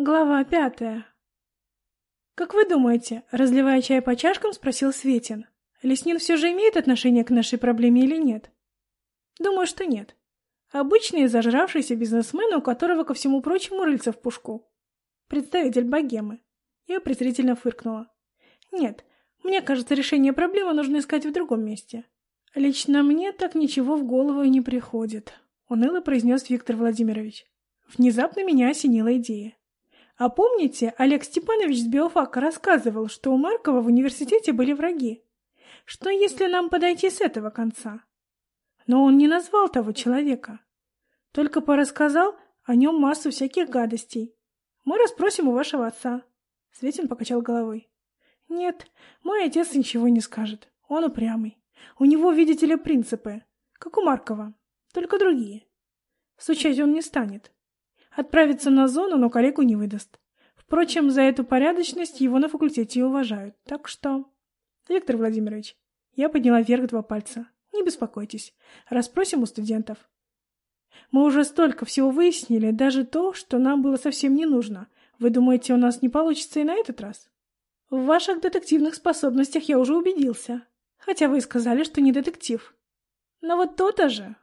Глава пятая. «Как вы думаете?» — разливая чай по чашкам, спросил Светин. «Леснин все же имеет отношение к нашей проблеме или нет?» «Думаю, что нет. Обычный зажравшийся бизнесмен, у которого, ко всему прочему, рыльца в пушку. Представитель богемы». Я презрительно фыркнула. «Нет, мне кажется, решение проблемы нужно искать в другом месте. Лично мне так ничего в голову и не приходит», — уныло произнес Виктор Владимирович. Внезапно меня осенила идея. А помните, Олег Степанович с биофака рассказывал, что у Маркова в университете были враги? Что если нам подойти с этого конца? Но он не назвал того человека. Только порассказал о нем массу всяких гадостей. Мы расспросим у вашего отца. Светин покачал головой. Нет, мой отец ничего не скажет. Он упрямый. У него, видите ли, принципы. Как у Маркова. Только другие. Стучать он не станет. Отправится на зону, но коллегу не выдаст. Впрочем, за эту порядочность его на факультете уважают. Так что... Виктор Владимирович, я подняла вверх два пальца. Не беспокойтесь. Расспросим у студентов. Мы уже столько всего выяснили, даже то, что нам было совсем не нужно. Вы думаете, у нас не получится и на этот раз? В ваших детективных способностях я уже убедился. Хотя вы сказали, что не детектив. Но вот то-то же,